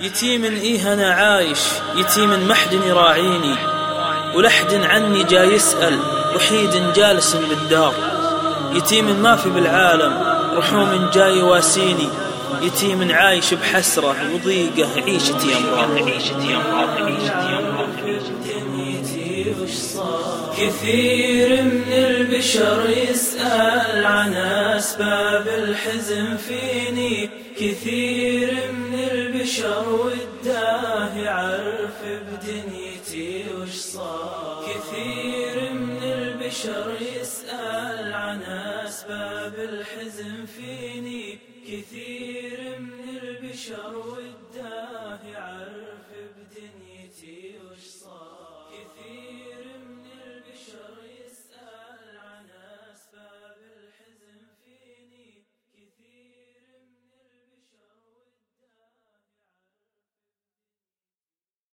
يتيم إيه أنا عايش يتيم محد يراعيني. ولحد عني جاي يسأل وحيد جالس بالدار. يتيم ما في بالعالم رحوم جاي واسيني يتيم عايش بحسرة وضيقة عيشتي أمراض عيشتي عيشتي أمراض كثير من البشر يسأل عن أسباب الحزن فيني. كثير من البشر وداه يعرف بدنيتي وش صار. كثير من البشر يسأل عن أسباب الحزن فيني. كثير من البشر